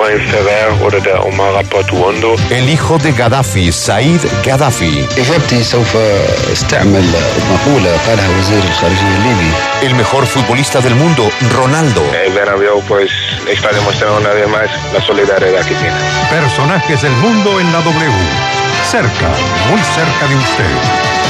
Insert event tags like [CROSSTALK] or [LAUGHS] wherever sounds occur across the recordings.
Ibrahim Ferrer oder der Omara Portuondo. El hijo de Gaddafi, Said Gaddafi. El mejor futbolista del mundo, Ronaldo. El Bernabéu pues está demostrando una vez más la solidaridad que tiene. Personajes del mundo en la W. Cerca, muy cerca de usted.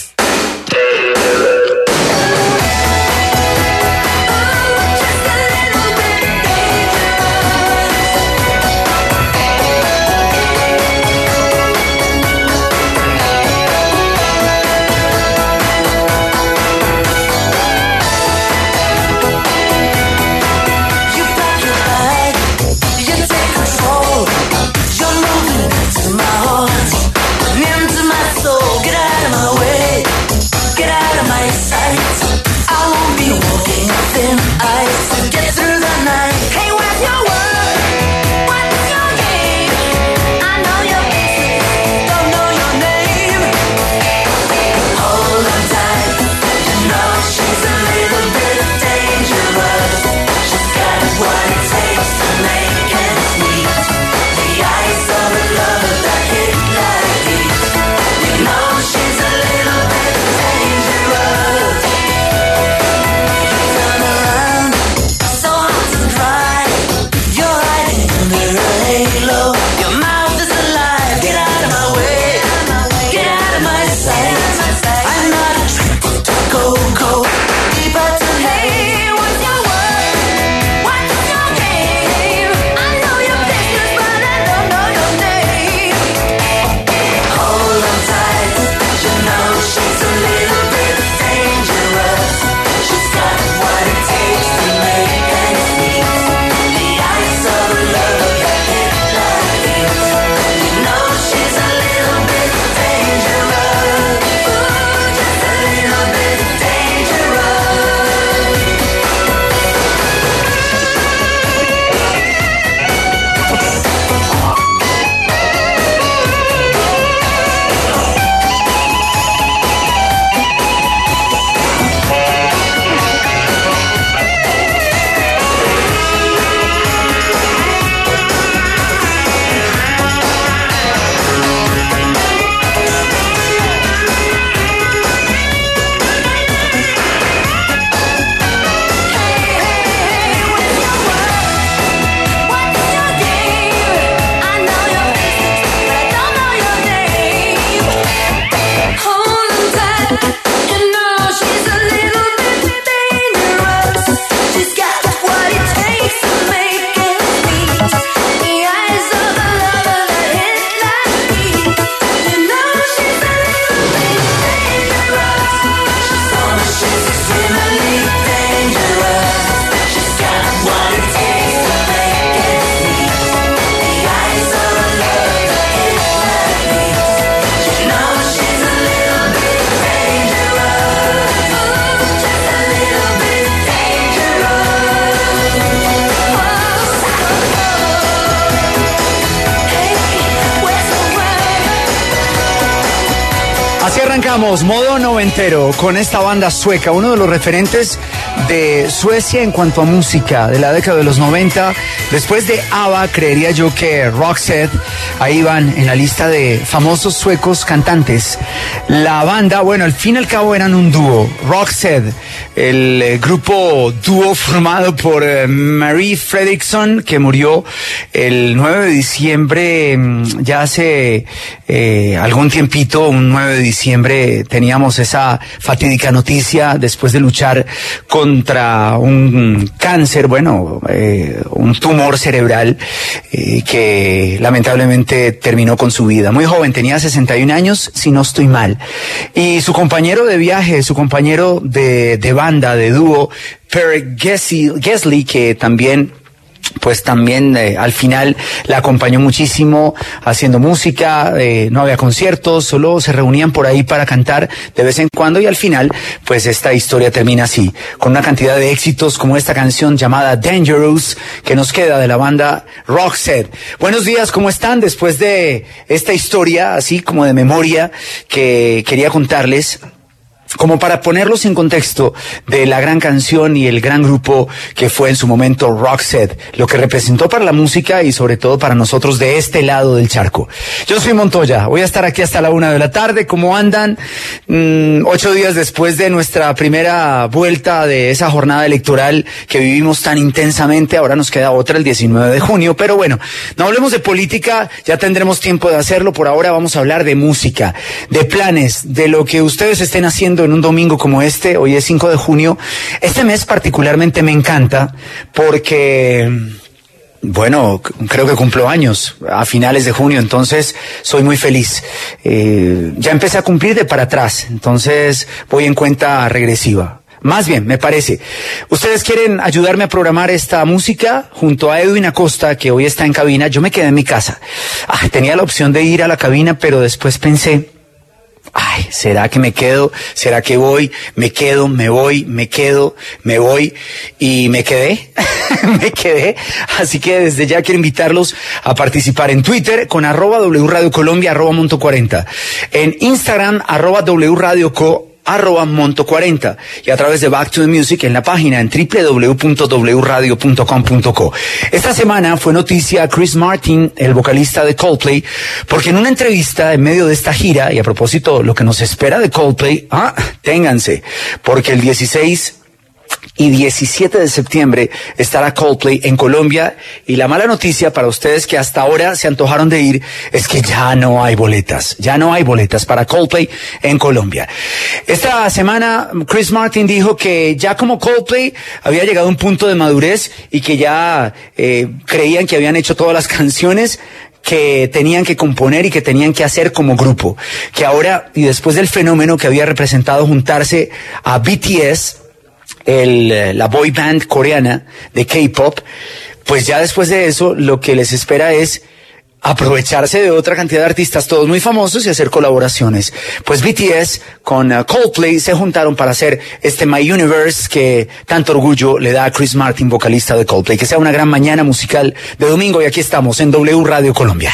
Arrancamos, modo noventero, con esta banda sueca, uno de los referentes de Suecia en cuanto a música de la década de los 90. Después de ABBA, creería yo que Roxette, ahí van en la lista de famosos suecos cantantes. La banda, bueno, al fin y al cabo eran un dúo, Roxette, el eh, grupo dúo formado por eh, Marie Fredriksson, que murió el 9 de diciembre, mm, ya hace eh, algún tiempito, un 9 de diciembre, teníamos esa fatídica noticia después de luchar contra un cáncer, bueno, eh, un tumor cerebral eh, que lamentablemente terminó con su vida. Muy joven, tenía 61 años, si no estoy mal. Y su compañero de viaje, su compañero de, banda, de dúo, Per Gessle, que también pues también eh, al final la acompañó muchísimo haciendo música, eh, no había conciertos, solo se reunían por ahí para cantar de vez en cuando y al final pues esta historia termina así, con una cantidad de éxitos como esta canción llamada Dangerous que nos queda de la banda Roxette. Buenos días, ¿cómo están? Después de esta historia así como de memoria que quería contarles como para ponerlos en contexto de la gran canción y el gran grupo que fue en su momento Roxette, lo que representó para la música y sobre todo para nosotros de este lado del charco. Yo soy Montoya, voy a estar aquí hasta la una de la tarde. ¿Cómo andan? Mm, ocho días después de nuestra primera vuelta de esa jornada electoral que vivimos tan intensamente, ahora nos queda otra el 19 de junio, pero bueno, no hablemos de política, ya tendremos tiempo de hacerlo, por ahora vamos a hablar de música, de planes, de lo que ustedes estén haciendo en un domingo como este, hoy es 5 de junio. Este mes particularmente me encanta porque, bueno, creo que cumplo años a finales de junio, entonces soy muy feliz. Eh, ya empecé a cumplir de para atrás, entonces voy en cuenta regresiva. Más bien, me parece. ¿Ustedes quieren ayudarme a programar esta música junto a Edwin Acosta, que hoy está en cabina? Yo me quedé en mi casa. Ah, tenía la opción de ir a la cabina, pero después pensé, Ay, ¿será que me quedo? ¿Será que voy? Me quedo, me voy, me quedo, me voy y me quedé. [LAUGHS] me quedé. Así que desde ya quiero invitarlos a participar en Twitter con arroba W Radio Colombia, arroba Monto 40. En Instagram, arroba W Radio Co arroba monto 40 y a través de Back to the Music en la página en www.wradio.com.co. Esta semana fue noticia Chris Martin, el vocalista de Coldplay, porque en una entrevista en medio de esta gira, y a propósito lo que nos espera de Coldplay, ah, ténganse, porque el 16 y 17 de septiembre estará Coldplay en Colombia y la mala noticia para ustedes que hasta ahora se antojaron de ir es que ya no hay boletas, ya no hay boletas para Coldplay en Colombia. Esta semana Chris Martin dijo que ya como Coldplay había llegado a un punto de madurez y que ya eh, creían que habían hecho todas las [LAUGHS] canciones que tenían que componer y que tenían que hacer como grupo. Que ahora, y después del fenómeno que había representado juntarse a BTS, el, eh, la boy band coreana de K-pop, pues ya después de eso lo que les espera es aprovecharse de otra cantidad de artistas, todos muy famosos, y hacer colaboraciones. Pues BTS con eh, Coldplay se juntaron para hacer este My Universe que tanto orgullo le da a Chris Martin, vocalista de Coldplay. Que sea una gran mañana musical de domingo y aquí estamos en W Radio Colombia.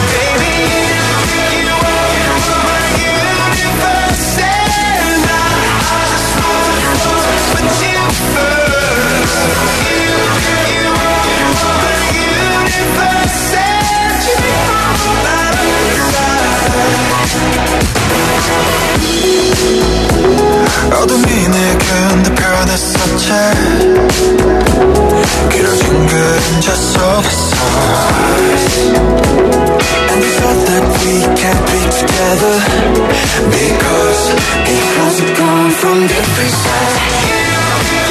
어둠이 내겐 더 변했었지 길어진 그림자 속에서 And we thought that we can't be together Because it hasn't come from different sides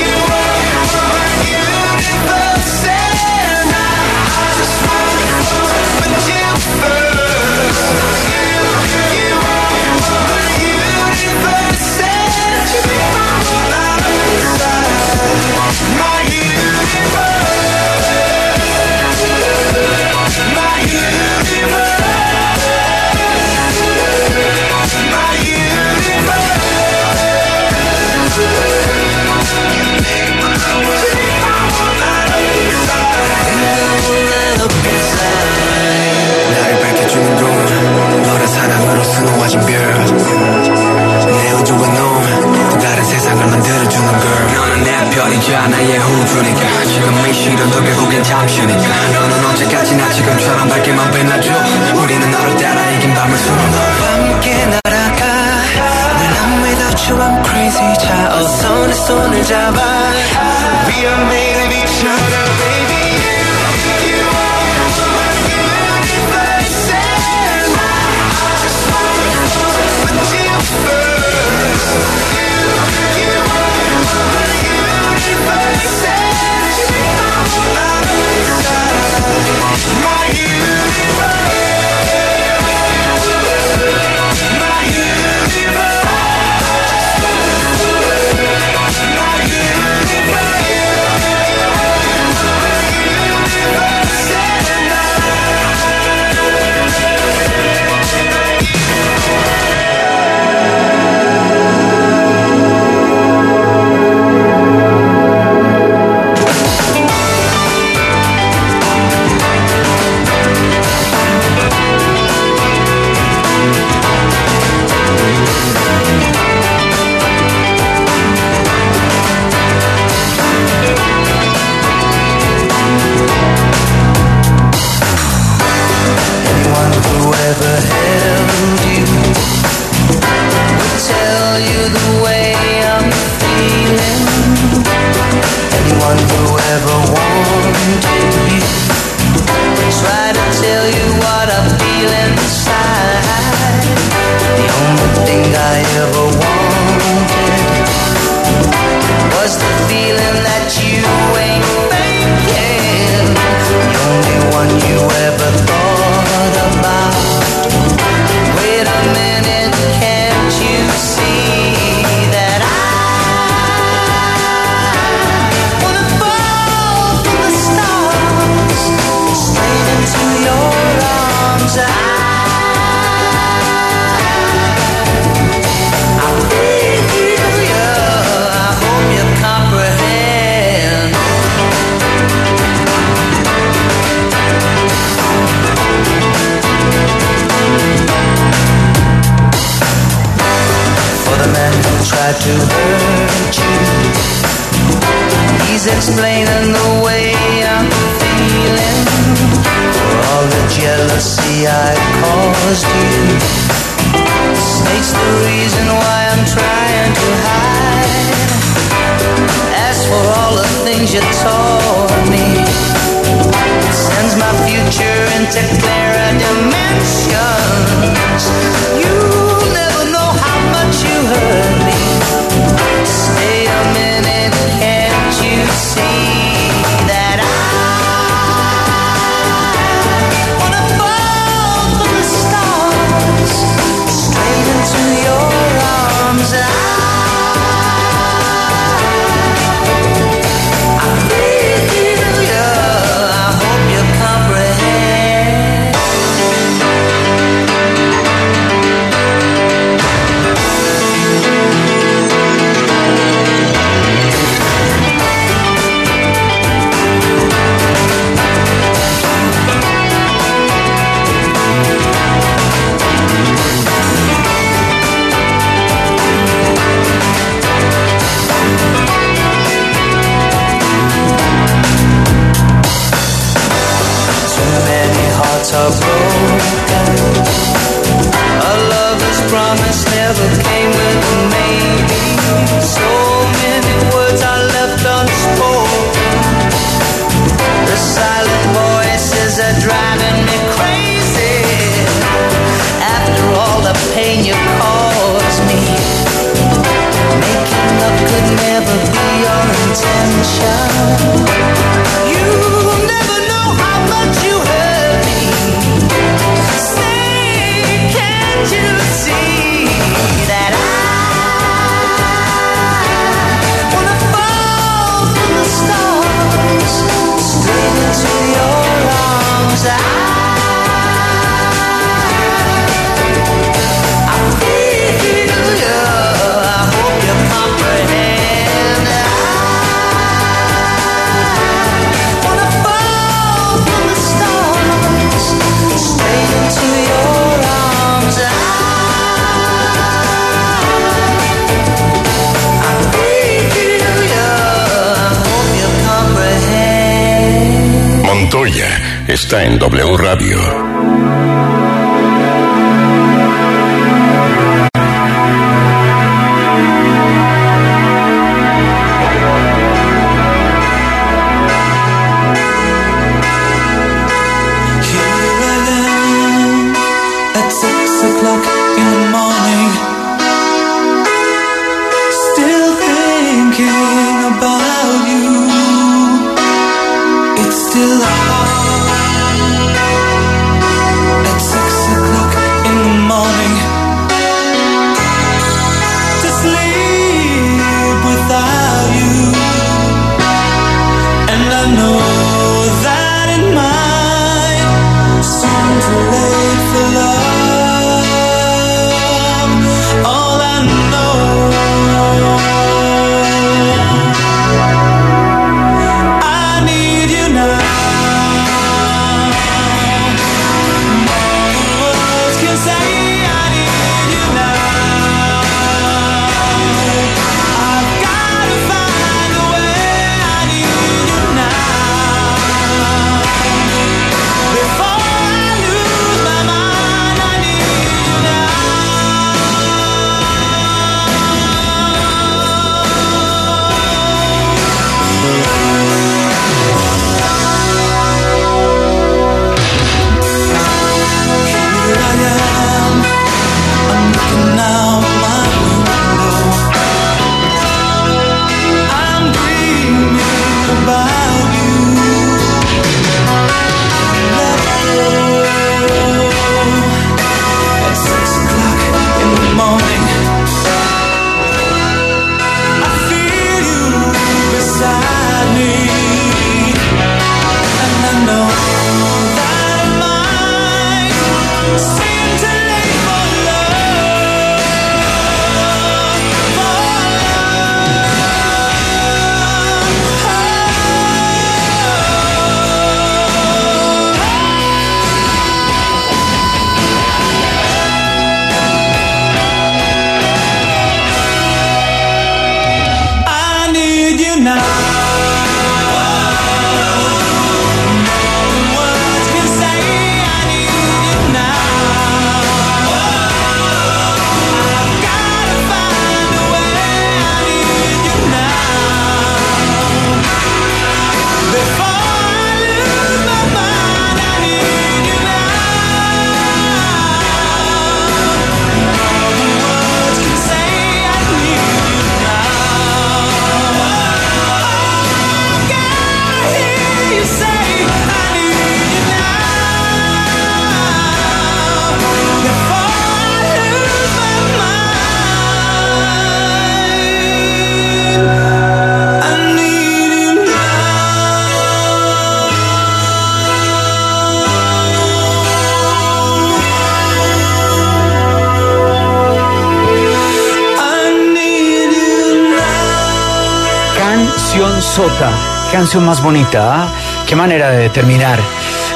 Canción más bonita, ¿ah? Qué manera de terminar.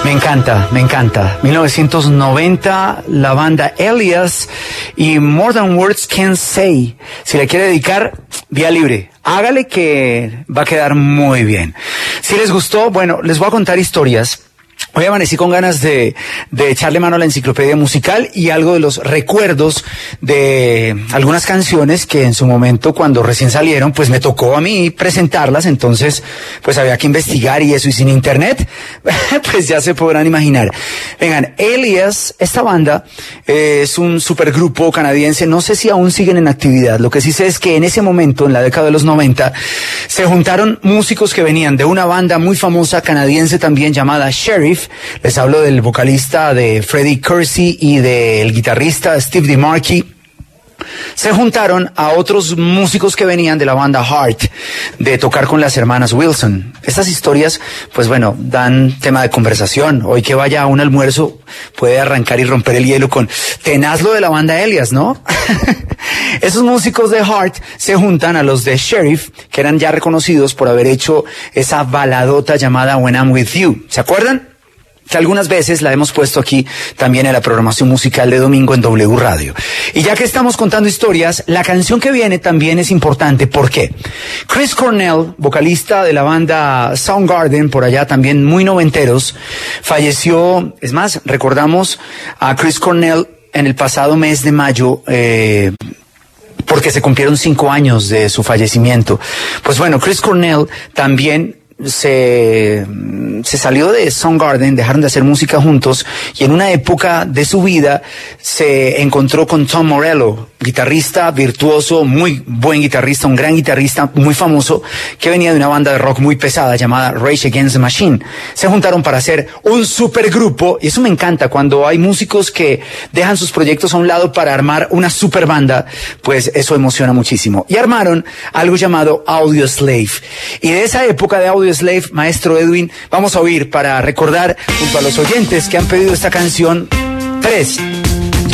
Me encanta, me encanta. 1990, la banda Elias y More Than Words Can Say. Si le quiere dedicar, vía libre. Hágale que va a quedar muy bien. Si les gustó, bueno, les voy a contar historias. Hoy amanecí con ganas de, de echarle mano a la enciclopedia musical y algo de los recuerdos de algunas canciones que en su momento, cuando recién salieron, pues me tocó a mí presentarlas, entonces pues había que investigar y eso, y sin internet, [LAUGHS] pues ya se podrán imaginar. Vengan, Elias, esta banda eh, es un supergrupo canadiense, no sé si aún siguen en actividad, lo que sí sé es que en ese momento, en la década de los 90, se juntaron músicos que venían de una banda muy famosa canadiense también llamada Sheriff, les hablo del vocalista de Freddie Kersey y del guitarrista Steve DeMarchi. Se juntaron a otros músicos que venían de la banda Heart, de tocar con las hermanas Wilson. Estas historias, pues bueno, dan tema de conversación. Hoy que vaya a un almuerzo, puede arrancar y romper el hielo con tenazlo de la banda Elias, ¿no? [LAUGHS] Esos músicos de Heart se juntan a los de Sheriff, que eran ya reconocidos por haber hecho esa baladota llamada When I'm With You. ¿Se acuerdan? Que algunas veces la hemos puesto aquí también en la programación musical de domingo en W Radio. Y ya que estamos contando historias, la canción que viene también es importante. ¿Por qué? Chris Cornell, vocalista de la banda Soundgarden, por allá también muy noventeros, falleció, es más, recordamos a Chris Cornell en el pasado mes de mayo, eh, porque se cumplieron cinco años de su fallecimiento. Pues bueno, Chris Cornell también se, se salió de Soundgarden, dejaron de hacer música juntos y en una época de su vida se encontró con Tom Morello, guitarrista virtuoso, muy buen guitarrista, un gran guitarrista muy famoso que venía de una banda de rock muy pesada llamada Rage Against the Machine. Se juntaron para hacer un supergrupo y eso me encanta cuando hay músicos que dejan sus proyectos a un lado para armar una super banda, pues eso emociona muchísimo. Y armaron algo llamado Audio Slave. Y de esa época de Audio Slave, maestro Edwin, vamos a oír para recordar junto a los oyentes que han pedido esta canción tres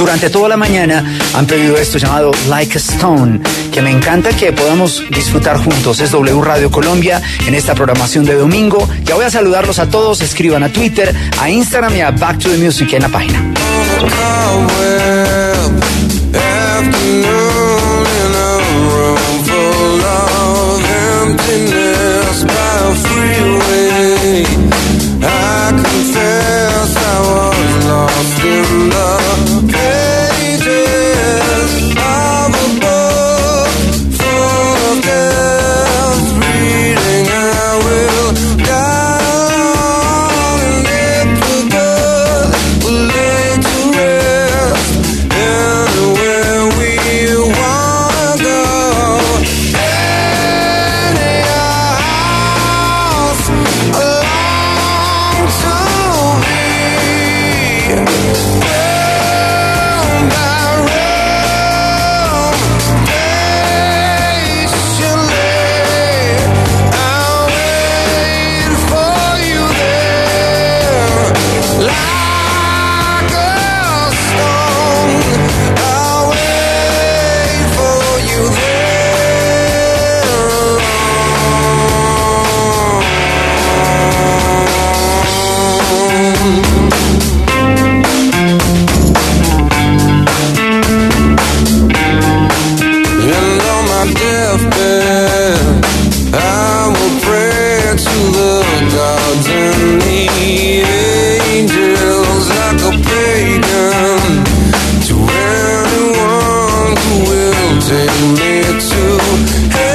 durante toda la mañana han pedido esto llamado Like a Stone, que me encanta que podamos disfrutar juntos. Es W Radio Colombia en esta programación de domingo. Ya voy a saludarlos a todos. Escriban a Twitter, a Instagram y a Back to the Music en la página. Lost in take me to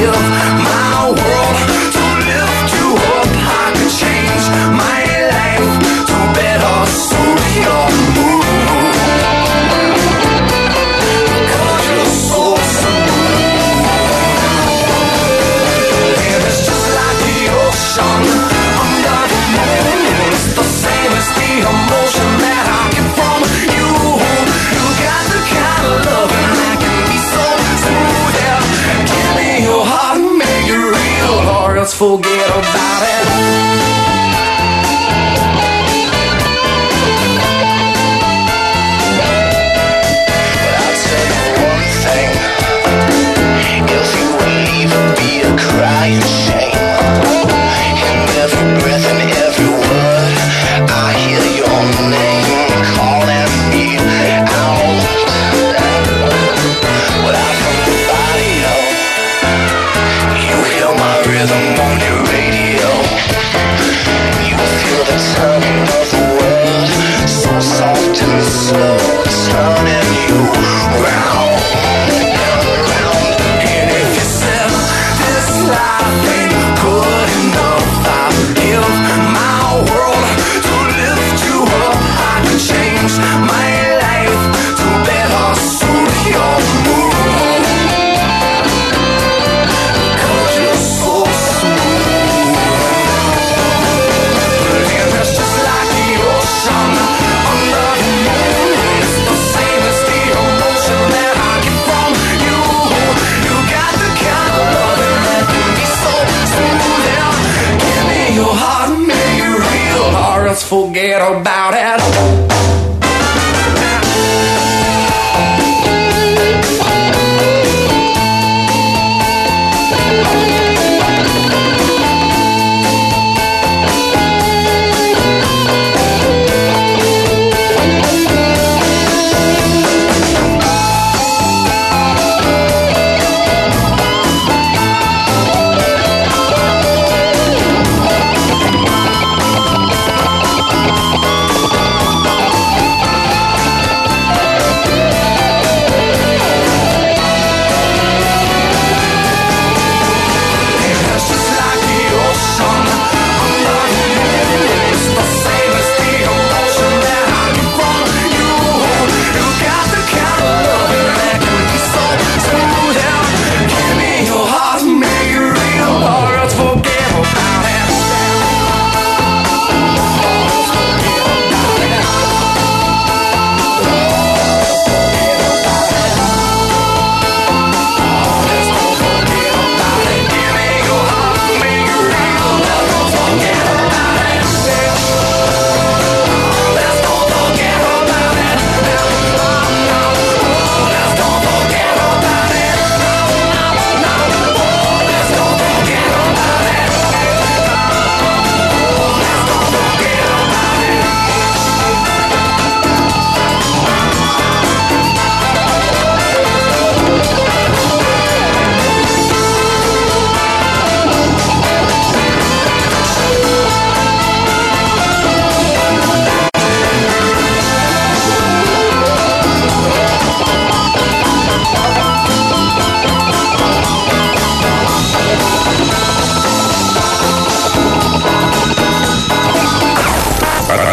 you forget about it. forget about it.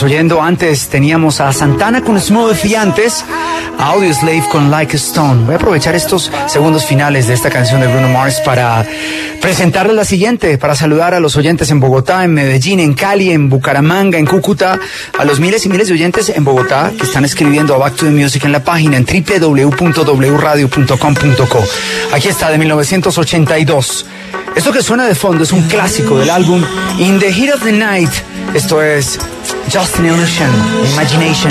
Oyendo. Antes teníamos a Santana con Smooth y antes a Audio Slave con Like Stone. Voy a aprovechar estos segundos finales de esta canción de Bruno Mars para presentarles la siguiente, para saludar a los oyentes en Bogotá, en Medellín, en Cali, en Bucaramanga, en Cúcuta, a los miles y miles de oyentes en Bogotá que están escribiendo a Back to the Music en la página en www.wradio.com.co. Aquí está de 1982. Esto que suena de fondo es un clásico del álbum In the Heat of the Night. Esto es Just an Illusion, Imagination.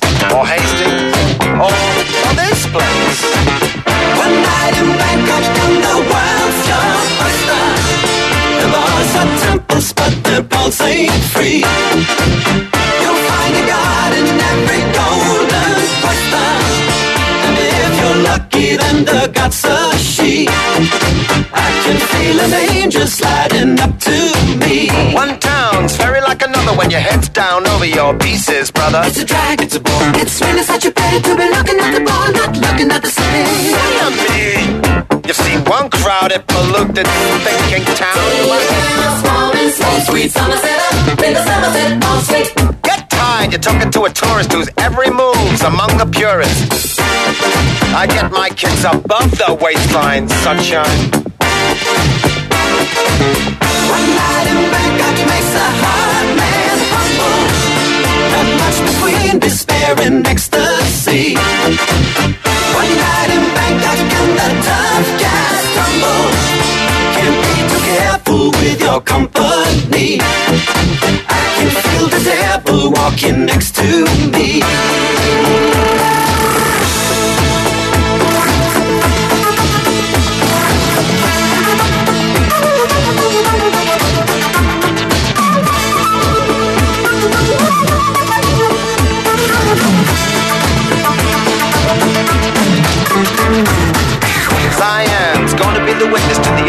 angel sliding up to me. One town's very like another when your head's down over your pieces, brother. It's a drag, it's a bore. It's really such a pity to be looking at the ball, not looking at the city. me. You've seen one crowded, polluted, thinking town. Small and slow, sweet Somerset, in the Somerset, all sweet. Get tired, you're talking to a tourist whose every move's among the purists. I get my kicks above the waistline, sunshine. In Bangkok makes a hard man humble. Not much between despair and ecstasy. One night in Bangkok and the tough guys tumble. Can't be too careful with your company. I can feel the devil walking next to me.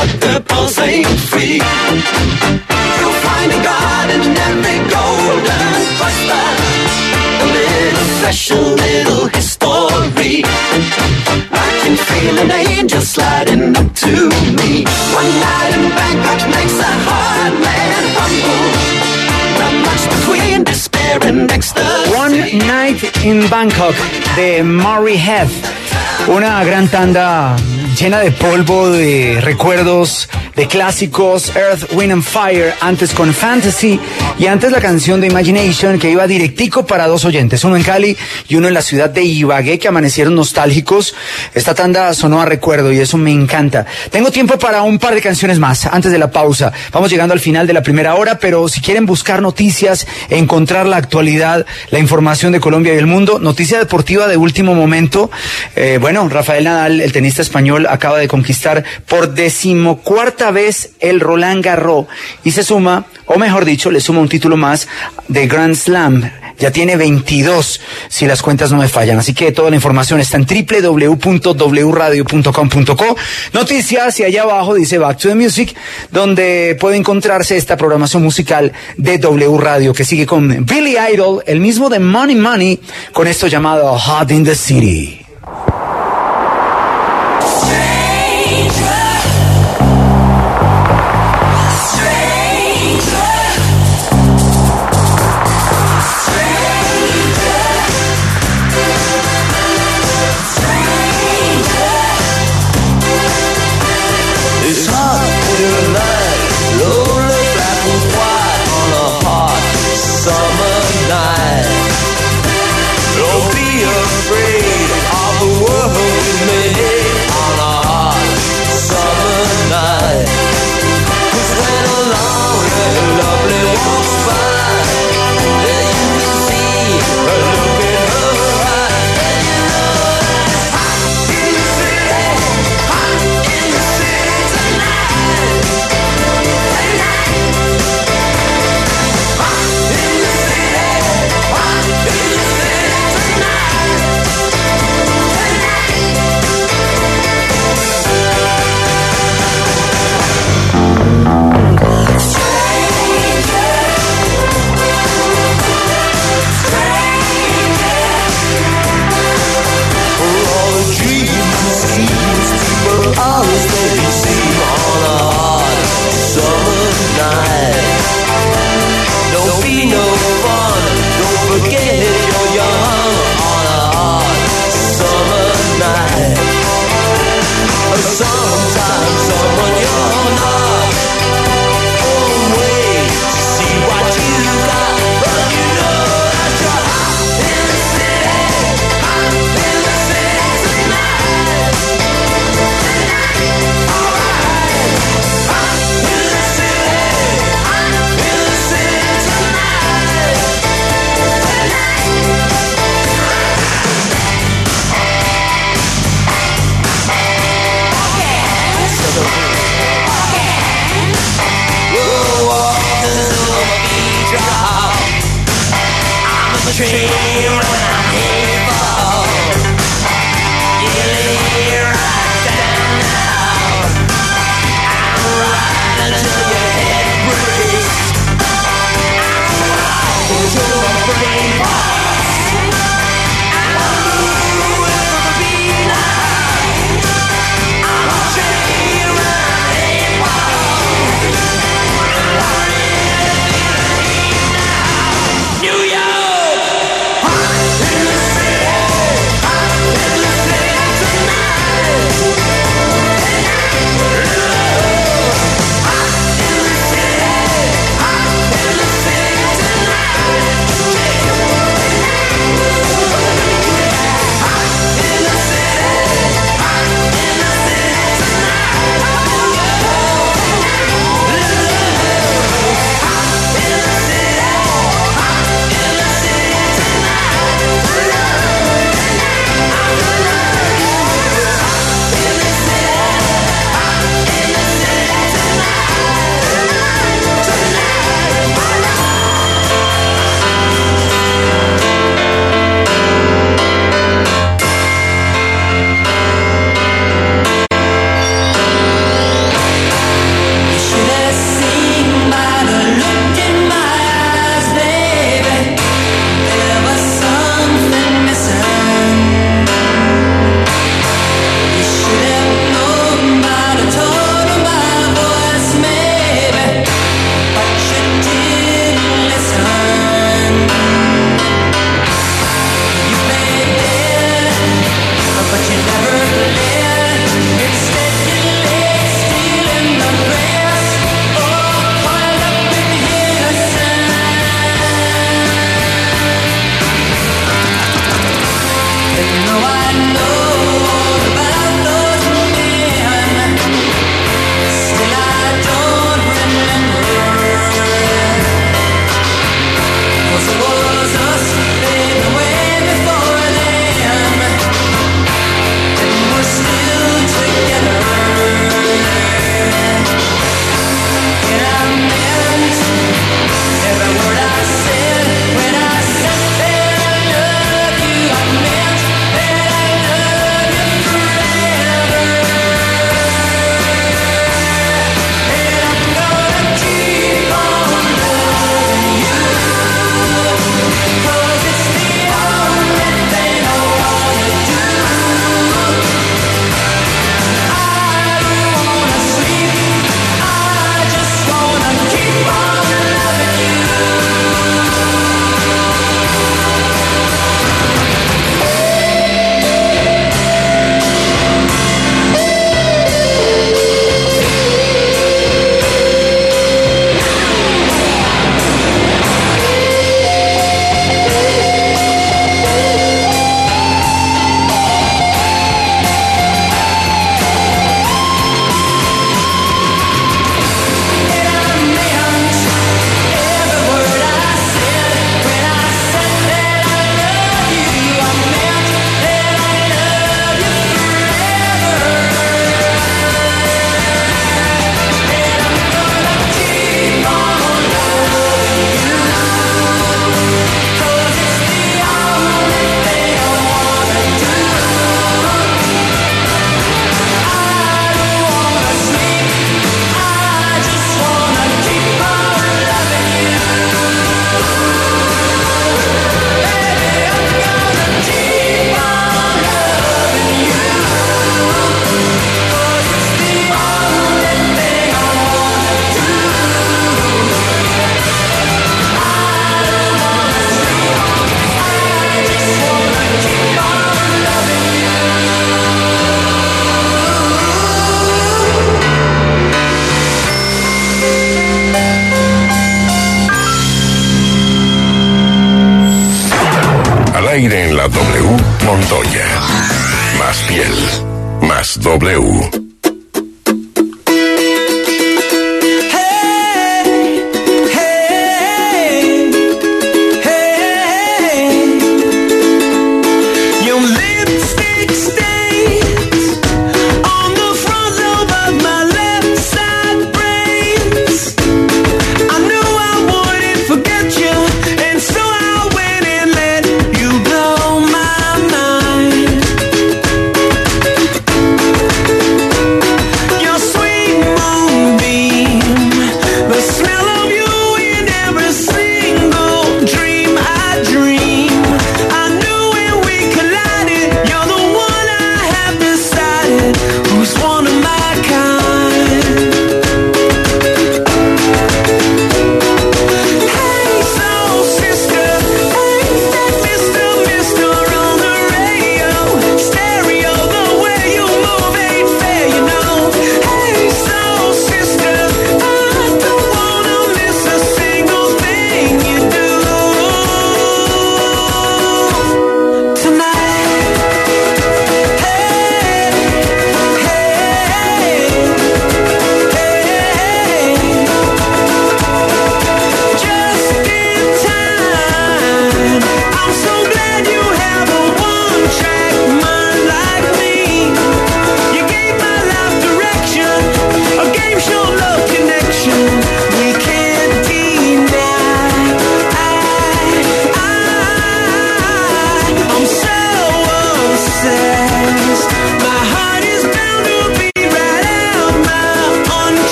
but the balls ain't free. You'll find a god in every golden oyster. A little little history. I can feel an angel sliding up to me. One night in Bangkok makes a hard man humble. Between despair and ecstasy. One Night in Bangkok de Murray Head. Una gran tanda llena de polvo, de recuerdos, de clásicos, Earth, Wind and Fire, antes con Fantasy y antes la canción de Imagination que iba directico para dos oyentes, uno en Cali y uno en la ciudad de Ibagué que amanecieron nostálgicos. Esta tanda sonó a recuerdo y eso me encanta. Tengo tiempo para un par de canciones más antes de la pausa. Vamos llegando al final de la primera hora, pero si quieren buscar noticias, encontrar la actualidad, la información de Colombia y el mundo, noticia deportiva de último momento. Eh, bueno, Rafael Nadal, el tenista español, acaba de conquistar por decimocuarta vez el Roland Garros y se suma, o mejor dicho, le suma un título más de Grand Slam. Ya tiene 22, si las cuentas no me fallan. Así que toda la información está en www.wradio.com.co. Noticias y allá abajo dice Back to the Music, donde puede encontrarse esta programación musical de W Radio, que sigue con Billy Idol, el mismo de Money Money, con esto llamado Hot in the City.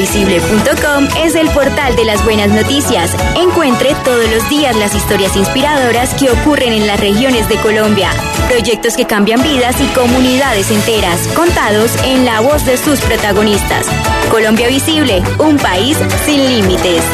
Colombiavisible.com es el portal de las buenas noticias. Encuentre todos los días las historias inspiradoras que ocurren en las regiones de Colombia. Proyectos que cambian vidas y comunidades enteras, contados en la voz de sus protagonistas. Colombia Visible, un país sin límites.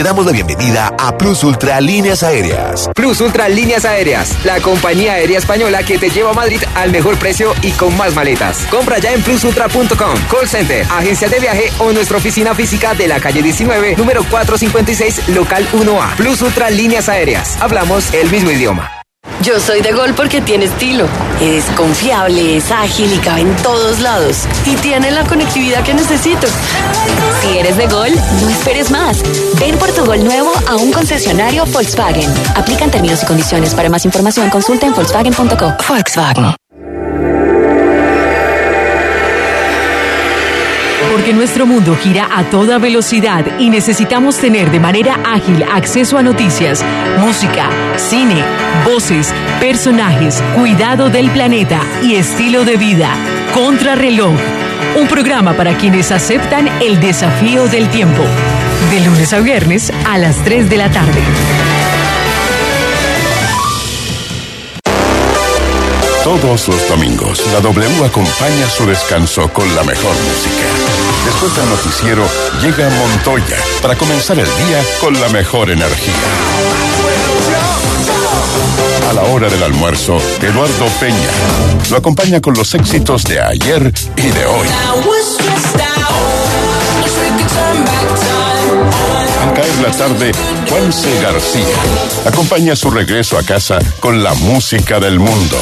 Le damos la bienvenida a Plus Ultra Líneas Aéreas. Plus Ultra Líneas Aéreas, la compañía aérea española que te lleva a Madrid al mejor precio y con más maletas. Compra ya en plusultra.com, call center, agencia de viaje o nuestra oficina física de la calle 19, número 456, local 1A. Plus Ultra Líneas Aéreas. Hablamos el mismo idioma. Yo soy de Gol porque tiene estilo. Es confiable, es ágil y cabe en todos lados. Y tiene la conectividad que necesito. Si eres de Gol, no esperes más. Ven por tu Gol nuevo a un concesionario Volkswagen. Aplican términos y condiciones. Para más información, consulta en volkswagen.co. Volkswagen. Porque nuestro mundo gira a toda velocidad y necesitamos tener de manera ágil acceso a noticias, música, cine, voces, personajes, cuidado del planeta y estilo de vida. Contrarreloj. Un programa para quienes aceptan el desafío del tiempo. De lunes a viernes a las 3 de la tarde. Todos los domingos, la W acompaña su descanso con la mejor música. Después del noticiero, llega Montoya para comenzar el día con la mejor energía. A la hora del almuerzo, Eduardo Peña lo acompaña con los éxitos de ayer y de hoy. Al caer la tarde, Juanse García acompaña su regreso a casa con la música del mundo.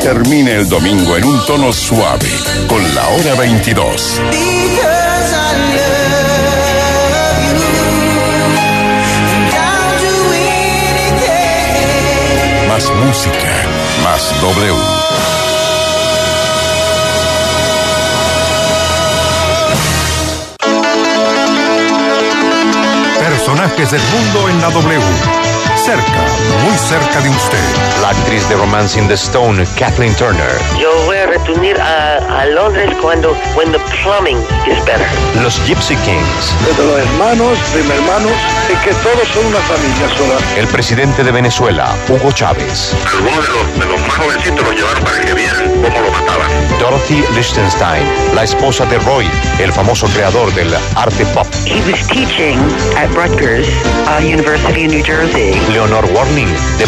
Termine el domingo en un tono suave, con la hora 22. Because I love you. And I'll do anything. Más música, más W. Personajes del mundo en la W. Cerca, muy cerca de usted. La actriz de Romancing the Stone, Kathleen Turner. Yo voy a retunir a, a Londres cuando when the plumbing is better. Los Gypsy Kings. Desde los hermanos, prima hermanos, es que todos son una familia sola. El presidente de Venezuela, Hugo Chávez. Algunos de los, de los más jovencitos los llevaron para que vieran cómo lo mataban. Dorothy Lichtenstein, la esposa de Roy, el famoso creador del arte pop. He was teaching at Rutgers uh, University in New Jersey. Leonor Warning, de